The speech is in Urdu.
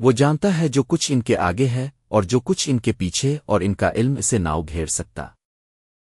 وہ جانتا ہے جو کچھ ان کے آگے ہے اور جو کچھ ان کے پیچھے اور ان کا علم اسے ناؤ گھیر سکتا۔